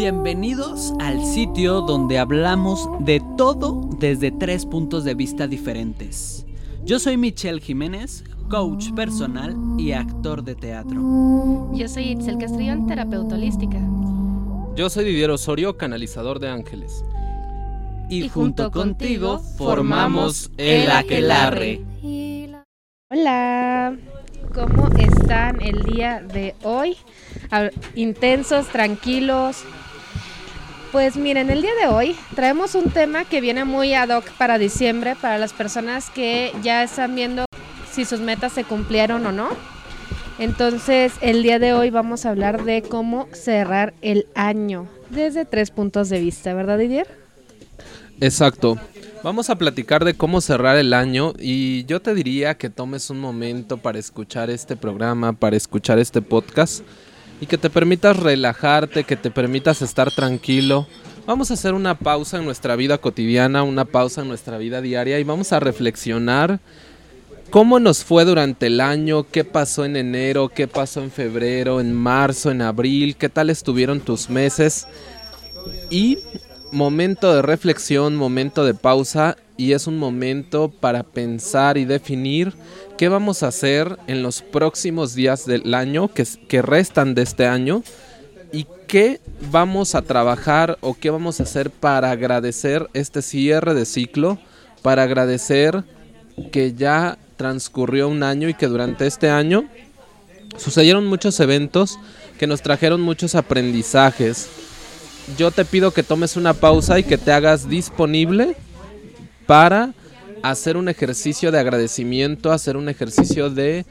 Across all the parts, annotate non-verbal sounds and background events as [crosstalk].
Bienvenidos al sitio donde hablamos de todo desde tres puntos de vista diferentes. Yo soy Michelle Jiménez, coach personal y actor de teatro. Yo soy Itzel Castrillón, terapeuta holística. Yo soy Didier Osorio, canalizador de ángeles. Y, junto, contigo formamos el Aquelarre. Hola, ¿cómo están el día de hoy? Intensos, tranquilos. Pues miren, el día de hoy traemos un tema que viene muy ad hoc para diciembre, para las personas que ya están viendo si sus metas se cumplieron o no. Entonces, el día de hoy vamos a hablar de cómo cerrar el año desde tres puntos de vista, ¿verdad, Didier? Exacto. Vamos a platicar de cómo cerrar el año y yo te diría que tomes un momento para escuchar este programa, para escuchar este podcast y que te permitas relajarte, que te permitas estar tranquilo. Vamos a hacer una pausa en nuestra vida cotidiana, una pausa en nuestra vida diaria y vamos a reflexionar cómo nos fue durante el año, qué pasó en enero, qué pasó en febrero, en marzo, en abril, qué tal estuvieron tus meses y momento de reflexión, momento de pausa y es un momento para pensar y definir qué vamos a hacer en los próximos días del año que, restan de este año y qué vamos a trabajar o qué vamos a hacer para agradecer este cierre de ciclo, para agradecer que ya transcurrió un año y que durante este año sucedieron muchos eventos que nos trajeron muchos aprendizajes. Yo te pido que tomes una pausa y que te hagas disponible para hacer un ejercicio de agradecimiento, hacer un ejercicio de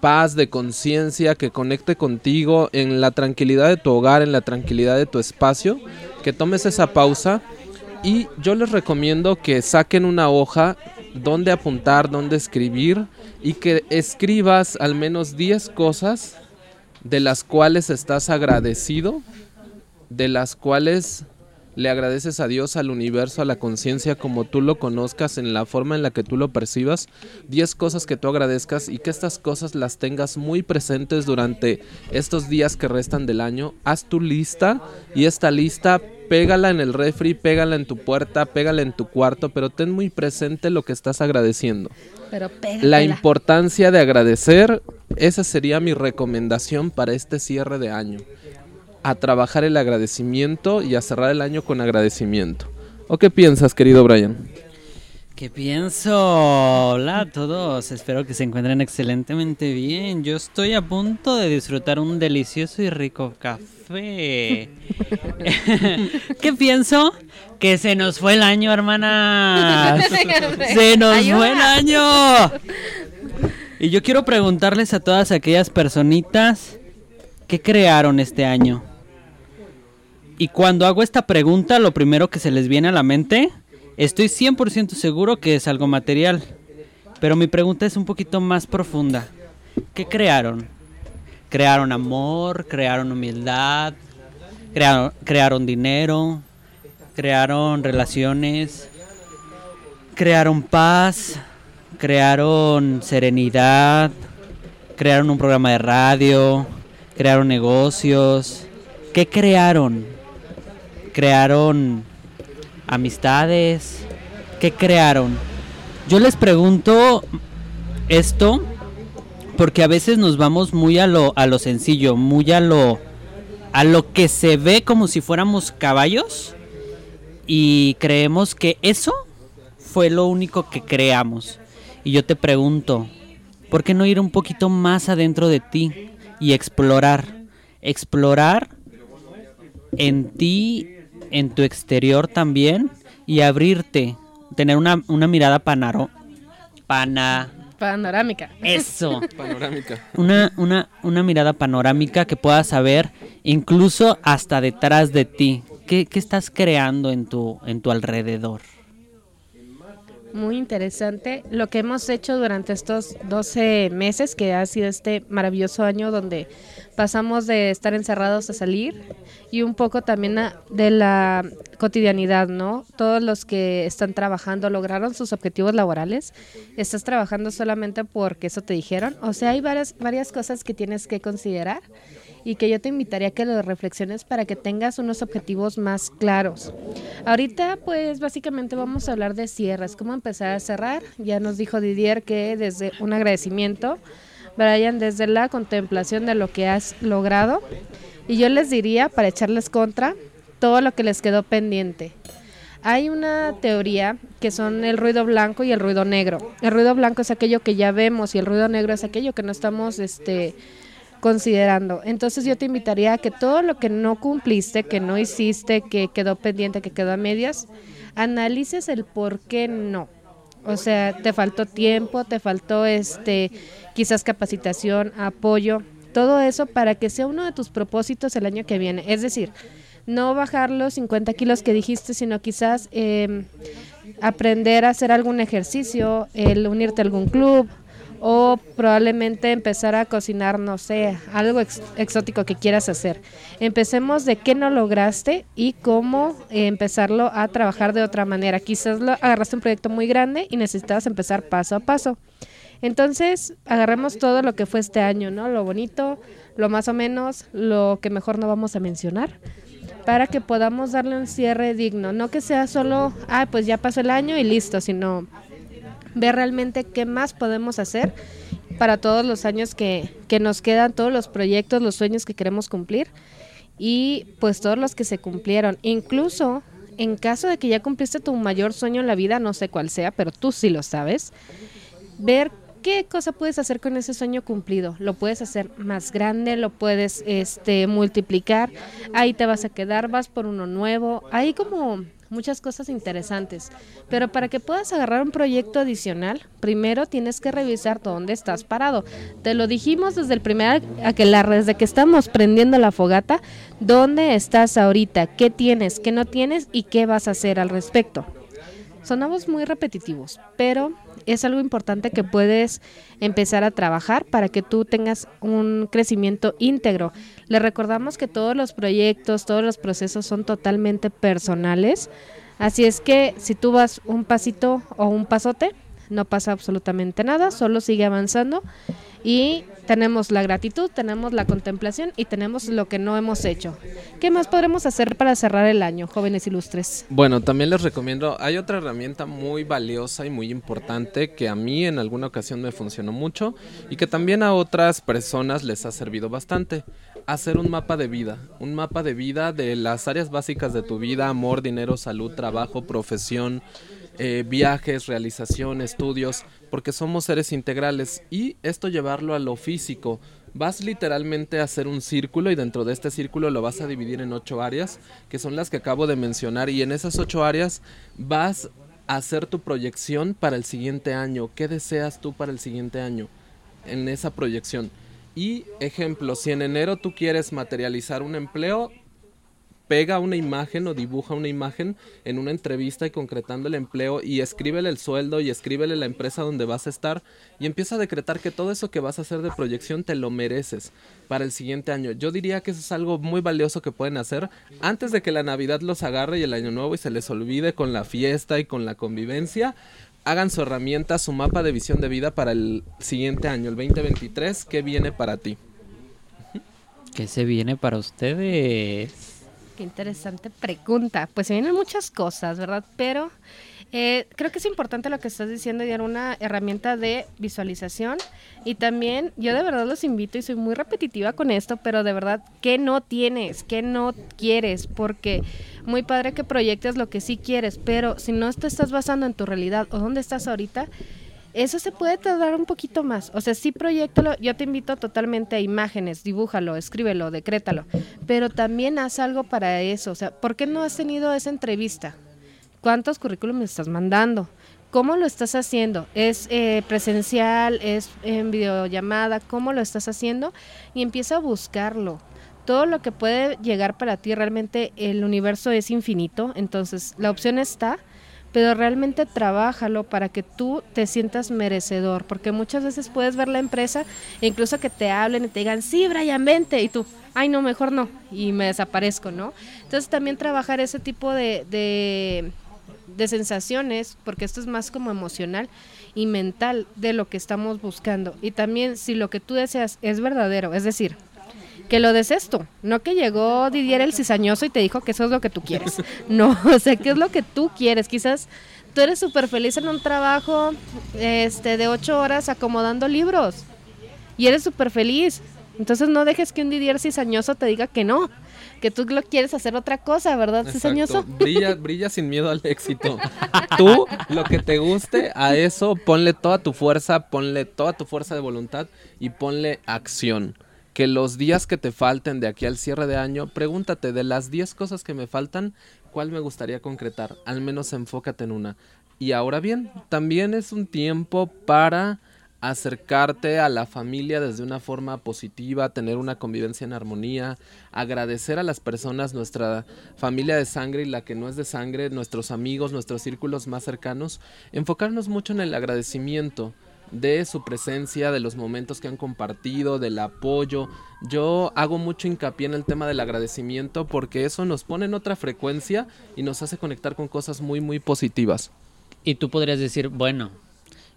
paz, de conciencia, que conecte contigo en la tranquilidad de tu hogar, en la tranquilidad de tu espacio, que tomes esa pausa. Y yo les recomiendo que saquen una hoja donde apuntar, donde escribir y que escribas al menos 10 cosas de las cuales estás agradecido, de las cuales le agradeces a Dios, al universo, a la conciencia como tú lo conozcas, en la forma en la que tú lo percibas, 10 cosas que tú agradezcas y que estas cosas las tengas muy presentes durante estos días que restan del año. Haz tu lista y esta lista pégala en el refri, pégala en tu puerta, pégala en tu cuarto, pero ten muy presente lo que estás agradeciendo. Pero La importancia de agradecer, esa sería mi recomendación para este cierre de año. A trabajar el agradecimiento y a cerrar el año con agradecimiento. ¿O qué piensas, querido Brian? ¿Qué pienso? Hola a todos, espero que se encuentren excelentemente bien. Yo estoy a punto de disfrutar un delicioso y rico café. [laughs] [laughs] ¿Qué pienso? Que se nos fue el año, hermanas. [laughs] Se nos Ayuda. fue el año. Y yo quiero preguntarles a todas aquellas personitas ¿qué crearon este año? Y cuando hago esta pregunta, lo primero que se les viene a la mente, estoy 100% seguro que es algo material. Pero mi pregunta es un poquito más profunda. ¿Qué crearon? ¿Crearon amor? ¿Crearon humildad? ¿Crearon, crearon dinero? ¿Crearon relaciones? ¿Crearon paz? ¿Crearon serenidad? ¿Crearon un programa de radio? ¿Crearon negocios? ¿Qué crearon? ¿Crearon amistades? ¿Qué crearon? Yo les pregunto esto porque a veces nos vamos muy a lo, a lo sencillo, muy a lo, a lo que se ve como si fuéramos caballos y creemos que eso fue lo único que creamos. Y yo te pregunto, ¿por qué no ir un poquito más adentro de ti y explorar? Explorar en ti, en tu exterior también y abrirte, tener una, una mirada panaro, pana, Panorámica. eso, [laughs] Panorámica. una, una, una mirada panorámica que puedas saber incluso hasta detrás de ti. ¿Qué, qué estás creando en tu, en tu alrededor? Muy interesante lo que hemos hecho durante estos 12 meses, que ha sido este maravilloso año donde pasamos de estar encerrados a salir y un poco también de la cotidianidad, ¿no? Todos los que están trabajando lograron sus objetivos laborales. ¿Estás trabajando solamente porque eso te dijeron? O sea, hay varias, varias cosas que tienes que considerar y que yo te invitaría a que lo reflexiones para que tengas unos objetivos más claros. Ahorita pues básicamente vamos a hablar de cierres, cómo empezar a cerrar. Ya nos dijo Didier que desde un agradecimiento, Brian, desde la contemplación de lo que has logrado. Y yo les diría, para echarles contra, todo lo que les quedó pendiente. Hay una teoría que son el ruido blanco y el ruido negro. El ruido blanco es aquello que ya vemos y el ruido negro es aquello que no estamos este, considerando. Entonces yo te invitaría a que todo lo que no cumpliste, que no hiciste, que quedó pendiente, que quedó a medias, analices el por qué no. O sea, te faltó tiempo, te faltó este quizás capacitación, apoyo, todo eso para que sea uno de tus propósitos el año que viene. Es decir, no bajar los 50 kilos que dijiste, sino quizás eh, aprender a hacer algún ejercicio, el unirte a algún club o probablemente empezar a cocinar, no sé, algo exótico que quieras hacer. Empecemos de qué no lograste y cómo empezarlo a trabajar de otra manera. Quizás lo, agarraste un proyecto muy grande y necesitabas empezar paso a paso. Entonces, agarremos todo lo que fue este año, ¿no? Lo bonito, lo más o menos, lo que mejor no vamos a mencionar para que podamos darle un cierre digno, no que sea solo, ah, pues ya pasó el año y listo, sino ver realmente qué más podemos hacer para todos los años que, que nos quedan, todos los proyectos, los sueños que queremos cumplir y pues todos los que se cumplieron. Incluso en caso de que ya cumpliste tu mayor sueño en la vida, no sé cuál sea, pero tú sí lo sabes, ver ¿Qué cosa puedes hacer con ese sueño cumplido? Lo puedes hacer más grande, lo puedes este, multiplicar, ahí te vas a quedar, vas por uno nuevo, hay como muchas cosas interesantes. Pero para que puedas agarrar un proyecto adicional, primero tienes que revisar dónde estás parado. Te lo dijimos desde el primer aquelarre, desde que estamos prendiendo la fogata, dónde estás ahorita, qué tienes, qué no tienes y qué vas a hacer al respecto. Sonamos muy repetitivos, pero es algo importante que puedes empezar a trabajar para que tú tengas un crecimiento íntegro. Le recordamos que todos los proyectos, todos los procesos son totalmente personales, así es que si tú vas un pasito o un pasote, no pasa absolutamente nada, solo sigue avanzando y tenemos la gratitud, tenemos la contemplación y tenemos lo que no hemos hecho. ¿Qué más podremos hacer para cerrar el año, jóvenes ilustres? Bueno, también les recomiendo, hay otra herramienta muy valiosa y muy importante que a mí en alguna ocasión me funcionó mucho y que también a otras personas les ha servido bastante. Hacer un mapa de vida, un mapa de vida de las áreas básicas de tu vida, amor, dinero, salud, trabajo, profesión, eh, viajes, realización, estudios, porque somos seres integrales y esto llevarlo a lo físico. Vas literalmente a hacer un círculo y dentro de este círculo lo vas a dividir en ocho áreas, que son las que acabo de mencionar, y en esas ocho áreas vas a hacer tu proyección para el siguiente año. ¿Qué deseas tú para el siguiente año en esa proyección? Y ejemplo, si en enero tú quieres materializar un empleo, pega una imagen o dibuja una imagen en una entrevista y concretando el empleo y escríbele el sueldo y escríbele la empresa donde vas a estar y empieza a decretar que todo eso que vas a hacer de proyección te lo mereces para el siguiente año. Yo diría que eso es algo muy valioso que pueden hacer antes de que la Navidad los agarre y el año nuevo y se les olvide con la fiesta y con la convivencia. Hagan su herramienta, su mapa de visión de vida para el siguiente año, el 2023. ¿Qué viene para ti? ¿Qué se viene para ustedes? Qué interesante pregunta. Pues se vienen muchas cosas, ¿verdad? Pero eh, creo que es importante lo que estás diciendo y dar una herramienta de visualización. Y también yo de verdad los invito y soy muy repetitiva con esto, pero de verdad, ¿qué no tienes? ¿Qué no quieres? Porque muy padre que proyectes lo que sí quieres, pero si no te estás basando en tu realidad o dónde estás ahorita, eso se puede tardar un poquito más. O sea, sí proyectalo, yo te invito totalmente a imágenes, dibújalo, escríbelo, decrétalo, pero también haz algo para eso. O sea, ¿por qué no has tenido esa entrevista? ¿Cuántos currículums estás mandando? ¿Cómo lo estás haciendo? ¿Es eh, presencial? ¿Es en videollamada? ¿Cómo lo estás haciendo? Y empieza a buscarlo. Todo lo que puede llegar para ti, realmente el universo es infinito, entonces la opción está pero realmente trabájalo para que tú te sientas merecedor, porque muchas veces puedes ver la empresa e incluso que te hablen y te digan, sí, Brian, vente, y tú, ay, no, mejor no, y me desaparezco, ¿no? Entonces también trabajar ese tipo de, de, de sensaciones, porque esto es más como emocional y mental de lo que estamos buscando. Y también si lo que tú deseas es verdadero, es decir, que lo des esto. No que llegó Didier el cizañoso y te dijo que eso es lo que tú quieres. [laughs] No, o sea, ¿qué es lo que tú quieres? Quizás tú eres súper feliz en un trabajo este, de ocho horas acomodando libros y eres súper feliz. Entonces no dejes que un Didier cizañoso te diga que no, que tú lo quieres hacer otra cosa, ¿verdad, cizañoso? [laughs] Brilla, brilla sin miedo al éxito. Tú, lo que te guste, a eso ponle toda tu fuerza, ponle toda tu fuerza de voluntad y ponle acción. Que los días que te falten de aquí al cierre de año, pregúntate de las 10 cosas que me faltan, ¿cuál me gustaría concretar? Al menos enfócate en una. Y ahora bien, también es un tiempo para acercarte a la familia desde una forma positiva, tener una convivencia en armonía, agradecer a las personas, nuestra familia de sangre y la que no es de sangre, nuestros amigos, nuestros círculos más cercanos, enfocarnos mucho en el agradecimiento de su presencia, de los momentos que han compartido, del apoyo. Yo hago mucho hincapié en el tema del agradecimiento porque eso nos pone en otra frecuencia y nos hace conectar con cosas muy, muy positivas. Y tú podrías decir, bueno,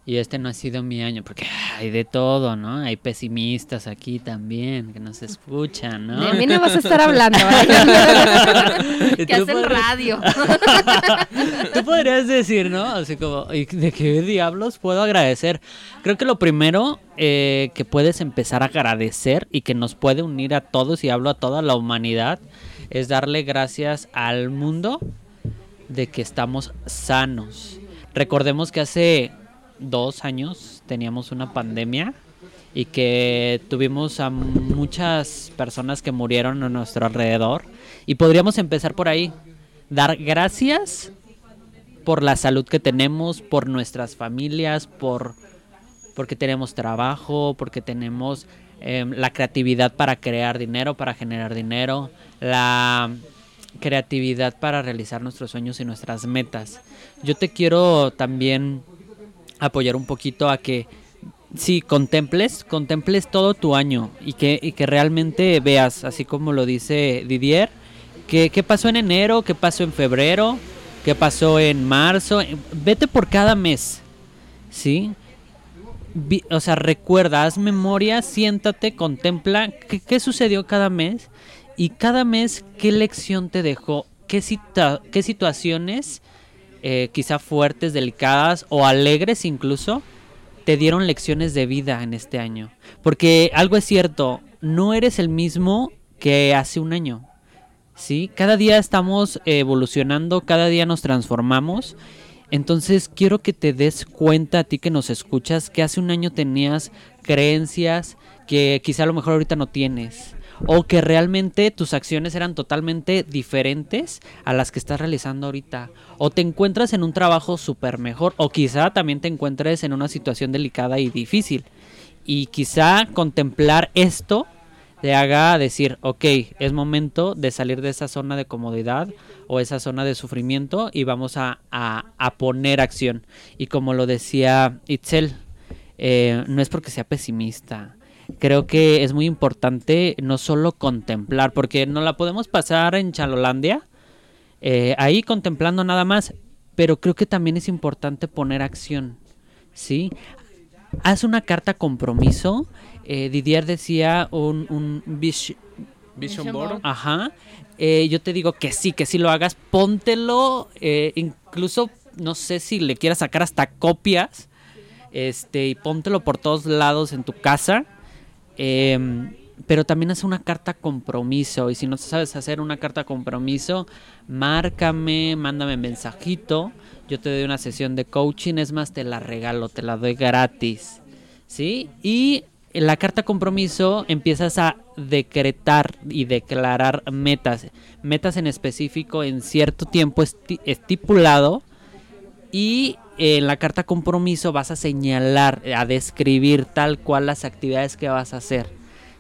y este no ha sido mi año, porque hay de todo, ¿no? Hay pesimistas aquí también que nos escuchan, ¿no? De mí no vas a estar [laughs] hablando, ¿vale? [laughs] [laughs] que hacen radio. Tú podrías decir, ¿no? Así como, ¿de qué diablos puedo agradecer? Creo que lo primero eh, que puedes empezar a agradecer y que nos puede unir a todos, y hablo a toda la humanidad, es darle gracias al mundo de que estamos sanos. Recordemos que hace dos años teníamos una pandemia y que tuvimos a muchas personas que murieron a nuestro alrededor. Y podríamos empezar por ahí. Dar gracias por la salud que tenemos, por nuestras familias, por porque tenemos trabajo, porque tenemos em, la creatividad para crear dinero, para generar dinero, la creatividad para realizar nuestros sueños y nuestras metas. Yo te quiero también apoyar un poquito a que si contemples, contemples todo tu año y que, y que realmente veas, así como lo dice Didier, qué, qué pasó en enero, qué pasó en febrero, qué pasó en marzo, vete por cada mes, ¿sí? o sea, recuerda, haz memoria, siéntate, contempla qué, qué sucedió cada mes y cada mes qué lección te dejó, qué, qué situaciones eh, quizá fuertes, delicadas o alegres incluso, te dieron lecciones de vida en este año. Porque algo es cierto, no eres el mismo que hace un año. ¿sí? Cada día estamos evolucionando, cada día nos transformamos. Entonces quiero que te des cuenta a ti que nos escuchas que hace un año tenías creencias que quizá a lo mejor ahorita no tienes o que realmente tus acciones eran totalmente diferentes a las que estás realizando ahorita. O te encuentras en un trabajo súper mejor o quizá también te encuentres en una situación delicada y difícil. Y quizá contemplar esto te haga decir, ok, es momento de salir de esa zona de comodidad o esa zona de sufrimiento y vamos a, poner acción. Y como lo decía Itzel, eh, no es porque sea pesimista, creo que es muy importante no solo contemplar, porque no la podemos pasar en Chalolandia, eh, ahí contemplando nada más, pero creo que también es importante poner acción, ¿sí? Haz una carta compromiso. Eh, Didier decía un, un vision board. Ajá. Eh, yo te digo que sí, que sí lo hagas. Póntelo. incluso, no sé si le quieras sacar hasta copias. Este, y póntelo por todos lados en tu casa. Em, pero también haz una carta compromiso. Y si no sabes hacer una carta compromiso, márcame, mándame mensajito. Yo te doy una sesión de coaching. Es más, te la regalo, te la doy gratis. ¿Sí? Y la carta compromiso empiezas a decretar y declarar metas. Metas en específico en cierto tiempo estipulado. Y en la carta compromiso vas a señalar, a describir tal cual las actividades que vas a hacer,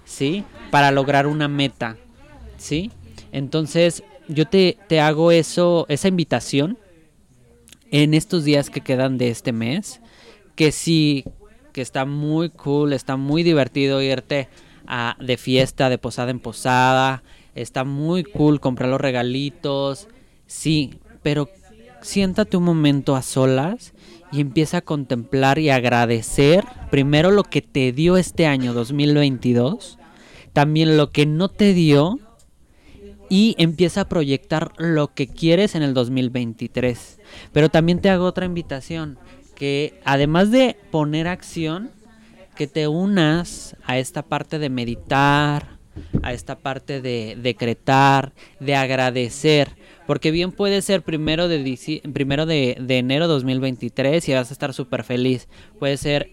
¿sí? Para lograr una meta, ¿sí? Entonces, yo te, te hago eso, esa invitación en estos días que quedan de este mes, que sí, que está muy cool, está muy divertido irte a, de fiesta, de posada en posada, está muy cool comprar los regalitos, sí, pero siéntate un momento a solas y empieza a contemplar y agradecer primero lo que te dio este año 2022. también lo que no te dio y empieza a proyectar lo que quieres en el 2023. Pero también te hago otra invitación, que además de poner acción, que te unas a esta parte de meditar, a esta parte de decretar, de agradecer, porque bien puede ser primero de, primero de, de enero 2023 y vas a estar súper feliz, puede ser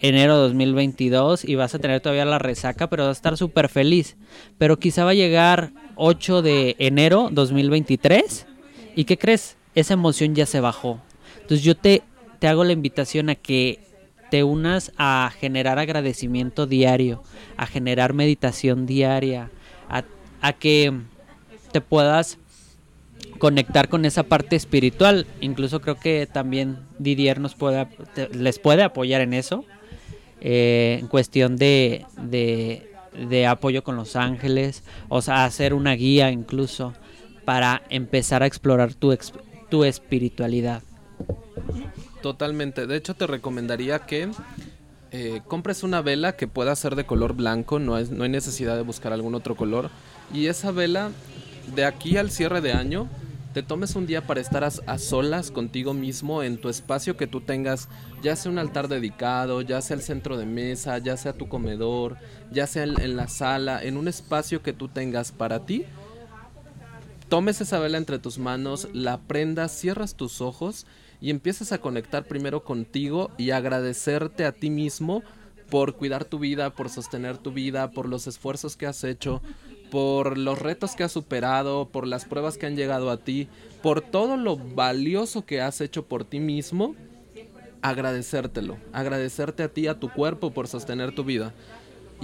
enero 2022 y vas a tener todavía la resaca, pero vas a estar súper feliz, pero quizá va a llegar 8 de enero 2023 y ¿qué crees? Esa emoción ya se bajó. Entonces yo te, te hago la invitación a que te unas a generar agradecimiento diario, a generar meditación diaria, a, que te puedas conectar con esa parte espiritual. Incluso creo que también Didier nos puede, les puede apoyar en eso, eh, en cuestión de, de, apoyo con los ángeles, o sea, hacer una guía incluso para empezar a explorar tu, tu espiritualidad. Totalmente. De hecho, te recomendaría que eh, compres una vela que pueda ser de color blanco, no, es, no hay necesidad de buscar algún otro color. Y esa vela, de aquí al cierre de año, te tomes un día para estar a, solas contigo mismo en tu espacio que tú tengas, ya sea un altar dedicado, ya sea el centro de mesa, ya sea tu comedor, ya sea en la sala, en un espacio que tú tengas para ti. Tomes esa vela entre tus manos, la prendas, cierras tus ojos y empiezas a conectar primero contigo y agradecerte a ti mismo por cuidar tu vida, por sostener tu vida, por los esfuerzos que has hecho, por los retos que has superado, por las pruebas que han llegado a ti, por todo lo valioso que has hecho por ti mismo, agradecértelo, agradecerte a ti, a tu cuerpo por sostener tu vida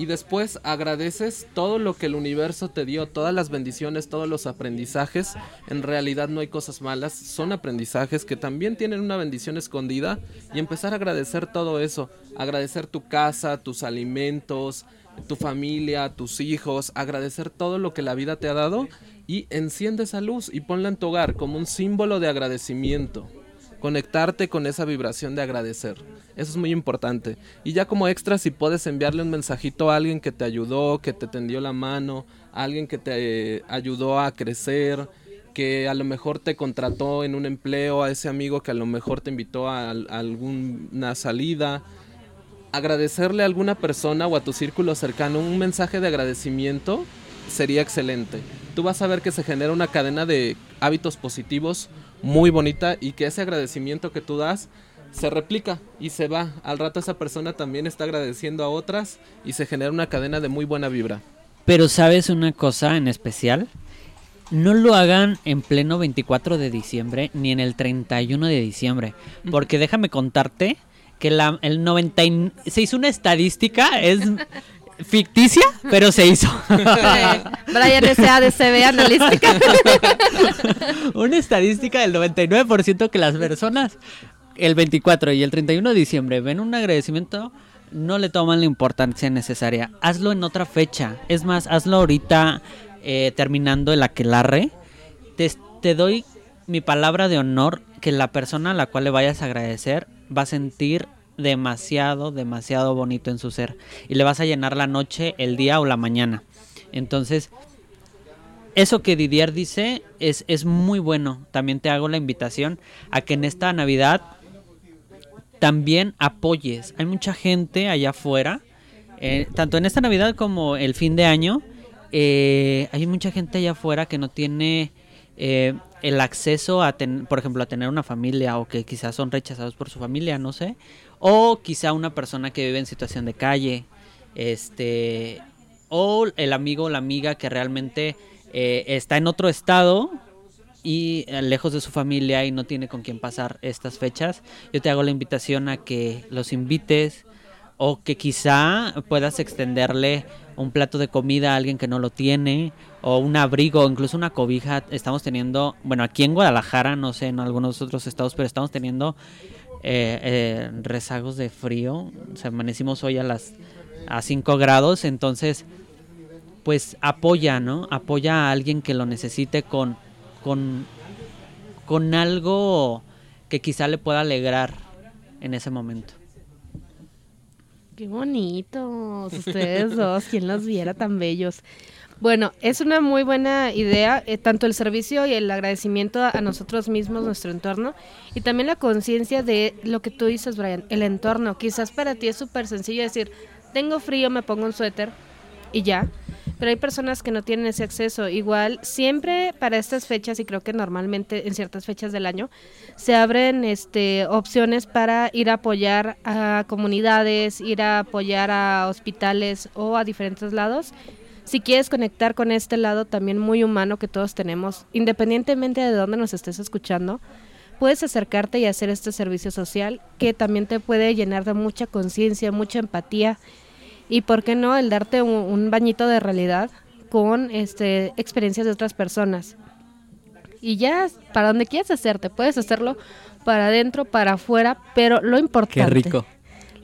y después agradeces todo lo que el universo te dio, todas las bendiciones, todos los aprendizajes. En realidad no hay cosas malas, son aprendizajes que también tienen una bendición escondida y empezar a agradecer todo eso, agradecer tu casa, tus alimentos, tu familia, tus hijos, agradecer todo lo que la vida te ha dado y enciende esa luz y ponla en tu hogar como un símbolo de agradecimiento conectarte con esa vibración de agradecer. Eso es muy importante. Y ya como extra, si puedes enviarle un mensajito a alguien que te ayudó, que te tendió la mano, a alguien que te ayudó a crecer, que a lo mejor te contrató en un empleo, a ese amigo que a lo mejor te invitó a, alguna salida. Agradecerle a alguna persona o a tu círculo cercano un mensaje de agradecimiento sería excelente. Tú vas a ver que se genera una cadena de hábitos positivos muy bonita y que ese agradecimiento que tú das se replica y se va. Al rato esa persona también está agradeciendo a otras y se genera una cadena de muy buena vibra. Pero sabes una cosa en especial, no lo hagan en pleno 24 de diciembre ni en el 31 de diciembre, porque déjame contarte que la, el 90 se hizo una estadística, es ficticia, pero se hizo. [laughs] Brian S.A. analística. [laughs] Una estadística del 99% que las personas el 24 y el 31 de diciembre ven un agradecimiento, no le toman la importancia necesaria. Hazlo en otra fecha. Es más, hazlo ahorita eh, terminando el aquelarre. Te, te doy mi palabra de honor que la persona a la cual le vayas a agradecer va a sentir demasiado, demasiado bonito en su ser. Y le vas a llenar la noche, el día o la mañana. Entonces, eso que Didier dice es, es muy bueno. También te hago la invitación a que en esta Navidad también apoyes. Hay mucha gente allá afuera, eh, tanto en esta Navidad como el fin de año, eh, hay mucha gente allá afuera que no tiene eh, el acceso a, por ejemplo, a tener una familia o que quizás son rechazados por su familia, no sé, o quizá una persona que vive en situación de calle, este, o el amigo o la amiga que realmente eh, está en otro estado y eh, lejos de su familia y no tiene con quién pasar estas fechas, yo te hago la invitación a que los invites o que quizá puedas extenderle un plato de comida a alguien que no lo tiene o un abrigo, incluso una cobija. Estamos teniendo, bueno, aquí en Guadalajara, no sé, en algunos otros estados, pero estamos teniendo eh, eh, rezagos de frío. O amanecimos hoy a las a 5 grados, entonces pues apoya, ¿no? Apoya a alguien que lo necesite con con con algo que quizá le pueda alegrar en ese momento. Qué bonitos ustedes dos, quien los viera tan bellos. Bueno, es una muy buena idea, eh, tanto el servicio y el agradecimiento a, nosotros mismos, nuestro entorno, y también la conciencia de lo que tú dices, Brian, el entorno. Quizás para ti es súper sencillo decir, tengo frío, me pongo un suéter y ya, pero hay personas que no tienen ese acceso. Igual, siempre para estas fechas, y creo que normalmente en ciertas fechas del año, se abren este, opciones para ir a apoyar a comunidades, ir a apoyar a hospitales o a diferentes lados. Si quieres conectar con este lado también muy humano que todos tenemos, independientemente de dónde nos estés escuchando, puedes acercarte y hacer este servicio social que también te puede llenar de mucha conciencia, mucha empatía y por qué no el darte un, bañito de realidad con este experiencias de otras personas. Y ya para donde quieras hacerte, puedes hacerlo para adentro, para afuera, pero lo importante. Qué rico.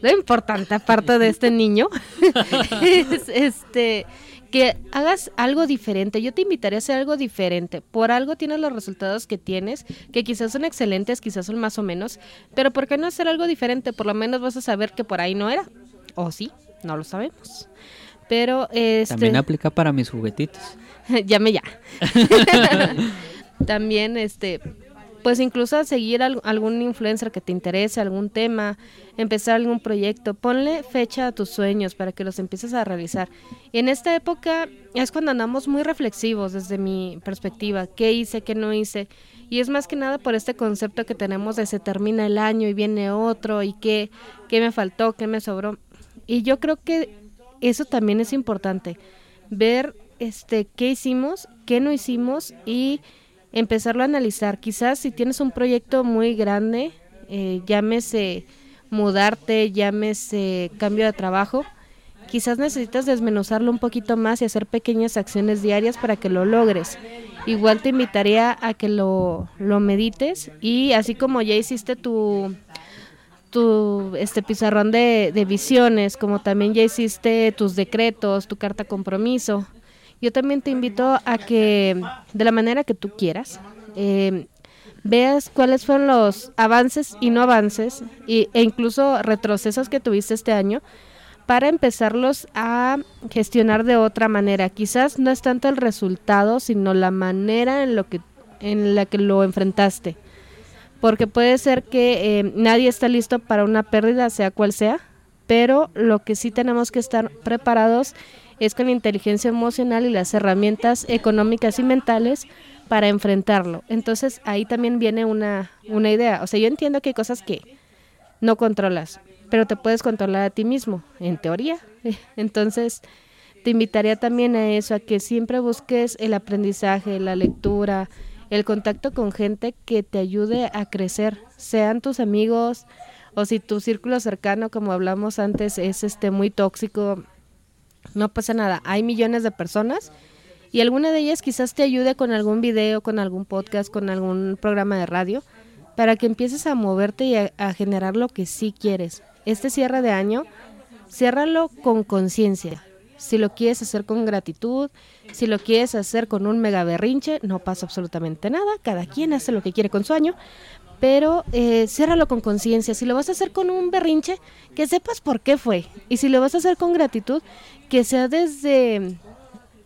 Lo importante, aparte de este niño, [laughs] [laughs] es este que hagas algo diferente. Yo te invitaría a hacer algo diferente. Por algo tienes los resultados que tienes, que quizás son excelentes, quizás son más o menos, pero ¿por qué no hacer algo diferente? Por lo menos vas a saber que por ahí no era. O sí, no lo sabemos. Pero este... También aplica para mis juguetitos. [laughs] Llame ya. [laughs] [laughs] También este pues incluso seguir algún influencer que te interese, algún tema, empezar algún proyecto, ponle fecha a tus sueños para que los empieces a realizar. Y en esta época es cuando andamos muy reflexivos desde mi perspectiva, qué hice, qué no hice. Y es más que nada por este concepto que tenemos de se termina el año y viene otro y qué, qué me faltó, qué me sobró. Y yo creo que eso también es importante, ver este qué hicimos, qué no hicimos y empezarlo a analizar. Quizás si tienes un proyecto muy grande, eh, llámese mudarte, llámese cambio de trabajo, quizás necesitas desmenuzarlo un poquito más y hacer pequeñas acciones diarias para que lo logres. Igual te invitaría a que lo, lo medites y así como ya hiciste tu tu este pizarrón de, visiones, como también ya hiciste tus decretos, tu carta compromiso. Yo también te invito a que, de la manera que tú quieras, eh, veas cuáles fueron los avances y no avances, y, e incluso retrocesos que tuviste este año, para empezarlos a gestionar de otra manera. Quizás no es tanto el resultado, sino la manera en, lo que, en la que lo enfrentaste porque puede ser que eh, nadie está listo para una pérdida, sea cual sea, pero lo que sí tenemos que estar preparados es con la inteligencia emocional y las herramientas económicas y mentales para enfrentarlo. Entonces ahí también viene una, una idea. O sea, yo entiendo que hay cosas que no controlas, pero te puedes controlar a ti mismo, en teoría. [laughs] Entonces te invitaría también a eso, a que siempre busques el aprendizaje, la lectura, el contacto con gente que te ayude a crecer, sean tus amigos o si tu círculo cercano, como hablamos antes, es este muy tóxico, no pasa nada. Hay millones de personas y alguna de ellas quizás te ayude con algún video, con algún podcast, con algún programa de radio, para que empieces a moverte y a, generar lo que sí quieres. Este cierre de año, ciérralo con conciencia si lo quieres hacer con gratitud, si lo quieres hacer con un mega berrinche, no pasa absolutamente nada. Cada quien hace lo que quiere con su año. Pero eh, ciérralo con conciencia. Si lo vas a hacer con un berrinche, que sepas por qué fue. Y si lo vas a hacer con gratitud, que sea desde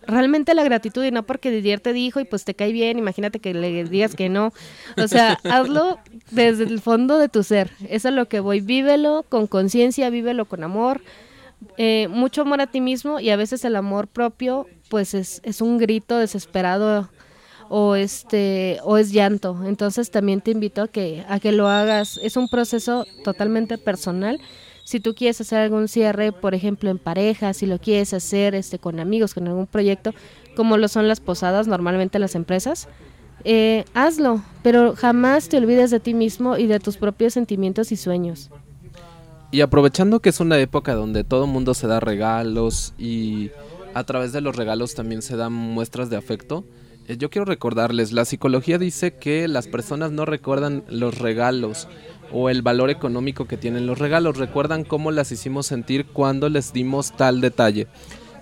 realmente la gratitud y no porque Didier te dijo y pues te cae bien, imagínate que le digas que no. O sea, [laughs] hazlo desde el fondo de tu ser. Eso es lo que voy. Vívelo con conciencia, vívelo con amor eh, mucho amor a ti mismo y a veces el amor propio pues es, es un grito desesperado o este o es llanto. Entonces también te invito a que a que lo hagas. Es un proceso totalmente personal. Si tú quieres hacer algún cierre por ejemplo en pareja si lo quieres hacer este con amigos con algún proyecto como lo son las posadas normalmente las empresas eh, hazlo pero jamás te olvides de ti mismo y de tus propios sentimientos y sueños y aprovechando que es una época donde todo mundo se da regalos y a través de los regalos también se dan muestras de afecto, eh, yo quiero recordarles, la psicología dice que las personas no recuerdan los regalos o el valor económico que tienen los regalos, recuerdan cómo las hicimos sentir cuando les dimos tal detalle.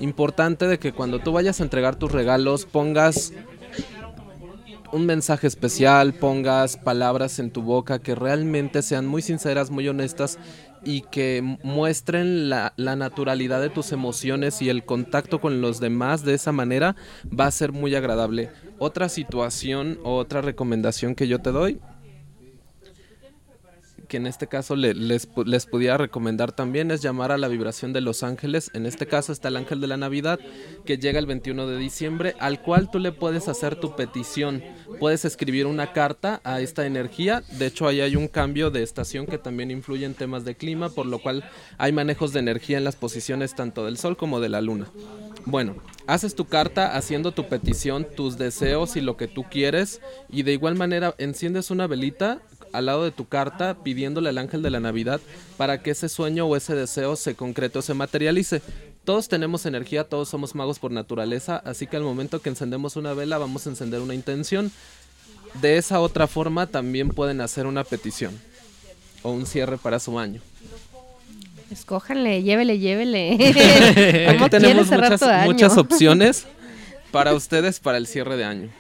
Importante de que cuando tú vayas a entregar tus regalos pongas un mensaje especial, pongas palabras en tu boca que realmente sean muy sinceras, muy honestas y que muestren la, naturalidad de tus emociones y el contacto con los demás de esa manera va a ser muy agradable. Otra situación o otra recomendación que yo te doy que en este caso les, les pudiera recomendar también es llamar a la vibración de los ángeles. En este caso está el ángel de la Navidad que llega el 21 de diciembre al cual tú le puedes hacer tu petición. Puedes escribir una carta a esta energía. De hecho ahí hay un cambio de estación que también influye en temas de clima, por lo cual hay manejos de energía en las posiciones tanto del Sol como de la Luna. Bueno, haces tu carta haciendo tu petición, tus deseos y lo que tú quieres y de igual manera enciendes una velita al lado de tu carta pidiéndole al ángel de la Navidad para que ese sueño o ese deseo se concrete o se materialice. Todos tenemos energía, todos somos magos por naturaleza, así que al momento que encendemos una vela vamos a encender una intención. De esa otra forma también pueden hacer una petición o un cierre para su año. Escójanle, llévele, llévele. [laughs] Aquí tenemos muchas, muchas opciones para ustedes para el cierre de año.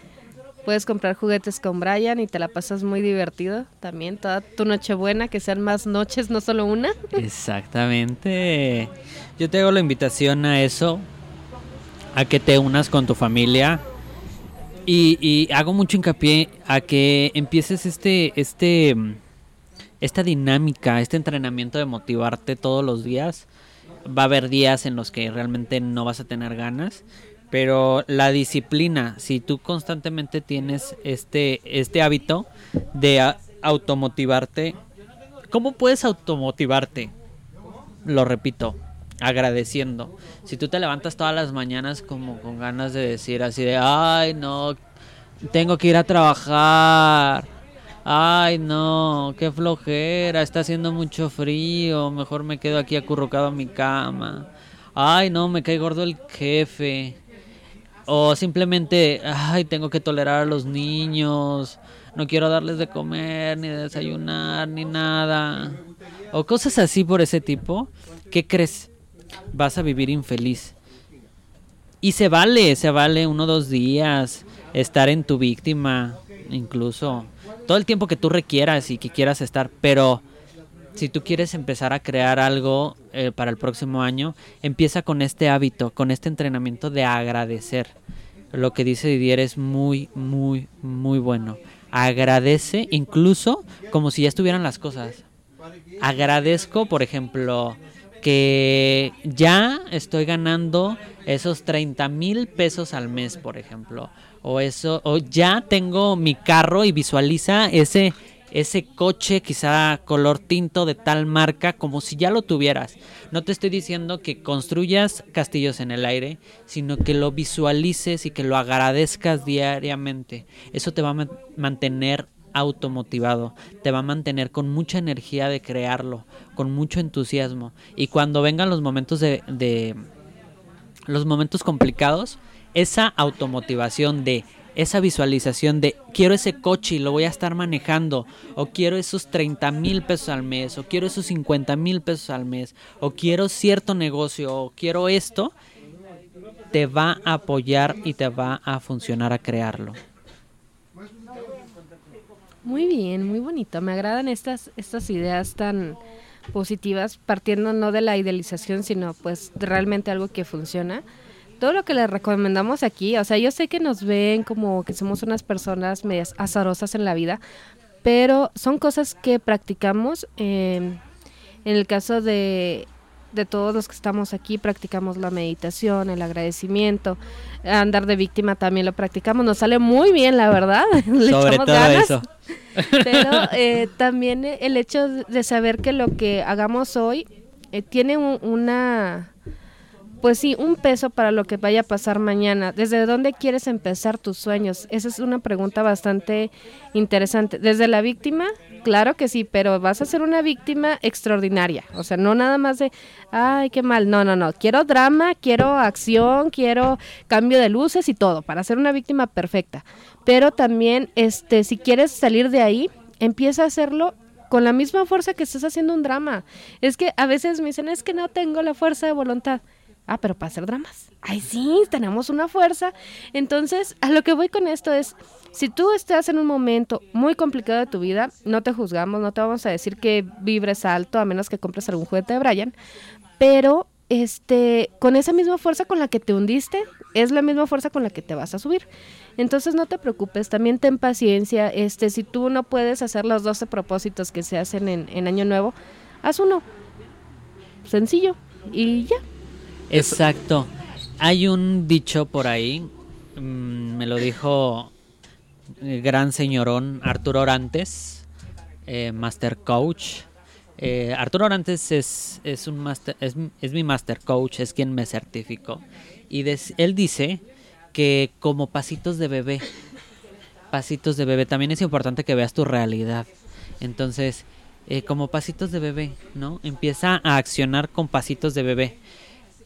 Puedes comprar juguetes con Brian y te la pasas muy divertido también. Toda tu Nochebuena, que sean más noches, no solo una. [laughs] Exactamente. Yo te hago la invitación a eso, a que te unas con tu familia. Y, hago mucho hincapié a que empieces este, este, esta dinámica, este entrenamiento de motivarte todos los días. Va a haber días en los que realmente no vas a tener ganas pero la disciplina, si tú constantemente tienes este, este hábito de automotivarte, ¿cómo puedes automotivarte? Lo repito, agradeciendo. Si tú te levantas todas las mañanas como con ganas de decir así de, ay no, tengo que ir a trabajar. Ay, no, qué flojera, está haciendo mucho frío, mejor me quedo aquí acurrucado en mi cama. Ay, no, me cae gordo el jefe. O simplemente, ay, tengo que tolerar a los niños, no quiero darles de comer, ni de desayunar, ni nada. O cosas así por ese tipo. ¿Qué crees? Vas a vivir infeliz. Y se vale, se vale uno o dos días estar en tu víctima, incluso. Todo el tiempo que tú requieras y que quieras estar, pero si tú quieres empezar a crear algo eh, para el próximo año, empieza con este hábito, con este entrenamiento de agradecer. Lo que dice Didier es muy, muy, muy bueno. Agradece incluso como si ya estuvieran las cosas. Agradezco, por ejemplo, que ya estoy ganando esos 30 mil pesos al mes, por ejemplo. O eso, o ya tengo mi carro y visualiza ese ese coche quizá color tinto de tal marca como si ya lo tuvieras. No te estoy diciendo que construyas castillos en el aire, sino que lo visualices y que lo agradezcas diariamente. Eso te va a mantener automotivado, te va a mantener con mucha energía de crearlo, con mucho entusiasmo. Y cuando vengan los momentos de, de los momentos complicados, esa automotivación de esa visualización de quiero ese coche y lo voy a estar manejando, o quiero esos 30 mil pesos al mes, o quiero esos 50 mil pesos al mes, o quiero cierto negocio, o quiero esto, te va a apoyar y te va a funcionar a crearlo. Muy bien, muy bonito. Me agradan estas, estas ideas tan positivas, partiendo no de la idealización, sino pues realmente algo que funciona todo lo que les recomendamos aquí, o sea, yo sé que nos ven como que somos unas personas medias azarosas en la vida, pero son cosas que practicamos. Em, en el caso de, de todos los que estamos aquí, practicamos la meditación, el agradecimiento, andar de víctima también lo practicamos, nos sale muy bien, la verdad. [laughs] Sobre todo eso. Pero [laughs] eh, también el hecho de saber que lo que hagamos hoy eh, tiene una pues sí, un peso para lo que vaya a pasar mañana. ¿Desde dónde quieres empezar tus sueños? Esa es una pregunta bastante interesante. ¿Desde la víctima? Claro que sí, pero vas a ser una víctima extraordinaria. O sea, no nada más de, ay, qué mal. No, no, no. Quiero drama, quiero acción, quiero cambio de luces y todo, para ser una víctima perfecta. Pero también, este, si quieres salir de ahí, empieza a hacerlo con la misma fuerza que estás haciendo un drama. Es que a veces me dicen, es que no tengo la fuerza de voluntad Ah, pero para hacer dramas. Ay, sí, tenemos una fuerza. Entonces, a lo que voy con esto es, si tú estás en un momento muy complicado de tu vida, no te juzgamos, no te vamos a decir que vibres alto, a menos que compres algún juguete de Brian, pero este, con esa misma fuerza con la que te hundiste, es la misma fuerza con la que te vas a subir. Entonces no te preocupes, también ten paciencia, este, si tú no puedes hacer los 12 propósitos que se hacen en, en Año Nuevo, haz uno. Sencillo. Y ya. Exacto. Hay un dicho por ahí, mm, me lo dijo el gran señorón Arturo Orantes, eh, Master Coach. Eh, Arturo Orantes es, es un master, es, es mi Master Coach, es quien me certificó. Y él dice que como pasitos de bebé, pasitos de bebé, también es importante que veas tu realidad. Entonces, eh, como pasitos de bebé, ¿no? Empieza a accionar con pasitos de bebé